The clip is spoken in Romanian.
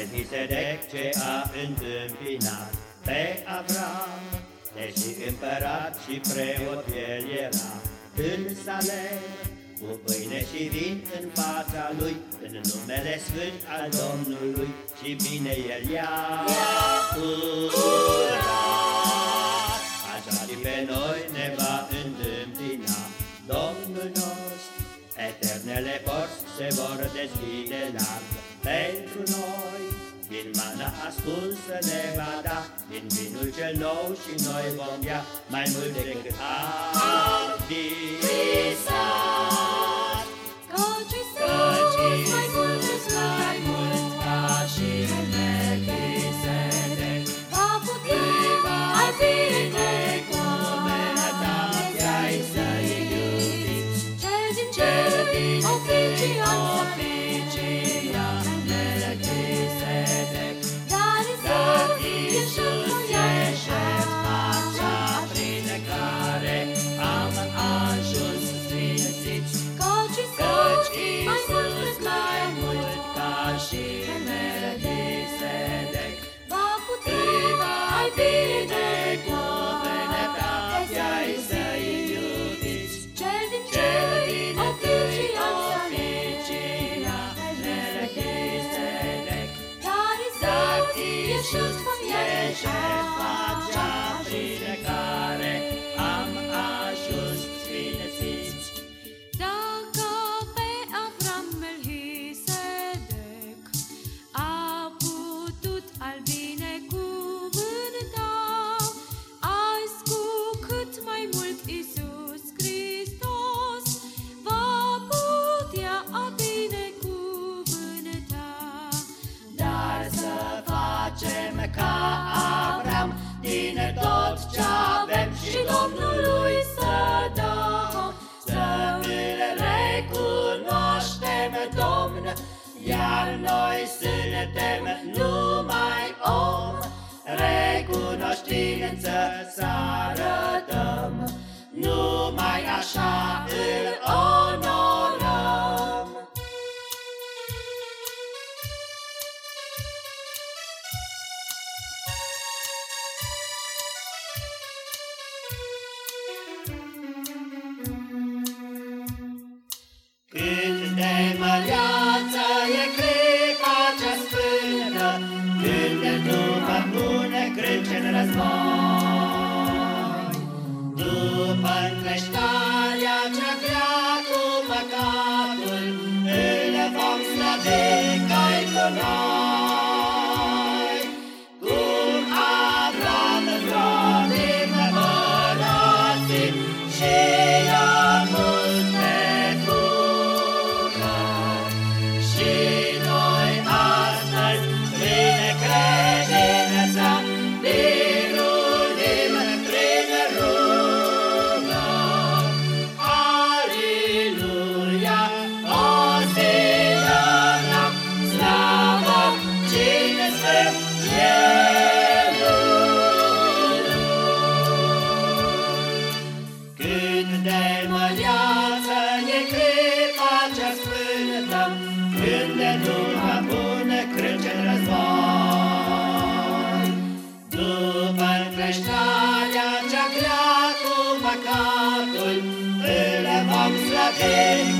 Melchisedec ce a întâmpinat pe Avram, Deși împărat și preot el era în Salem, cu pâine și vin în fața lui, în numele sfânt al Domnului, și bine el i-a curat. Așa și pe noi ne va întâmpina Domnul nostru, eternele porți se vor deschide larg pentru noi. Din mana ascunsă ne va da, din vinul cel nou și noi vom ia mai mult decât am visat. Căci Iisus mai mult, mai mult ca și Melchisedec, va putea ai binecuvântat-i să-i iubiți. Cel din cer, din oficial, oficial, iar noi suntem numai om, recunoștință să arătăm, numai așa îl război. După încleștarea cea grea cu păcatul, Îl vom slăvi ca-i cu Când de Duha pune crânce în război. După încleștarea cea grea cu păcatul, Îl vom slăvi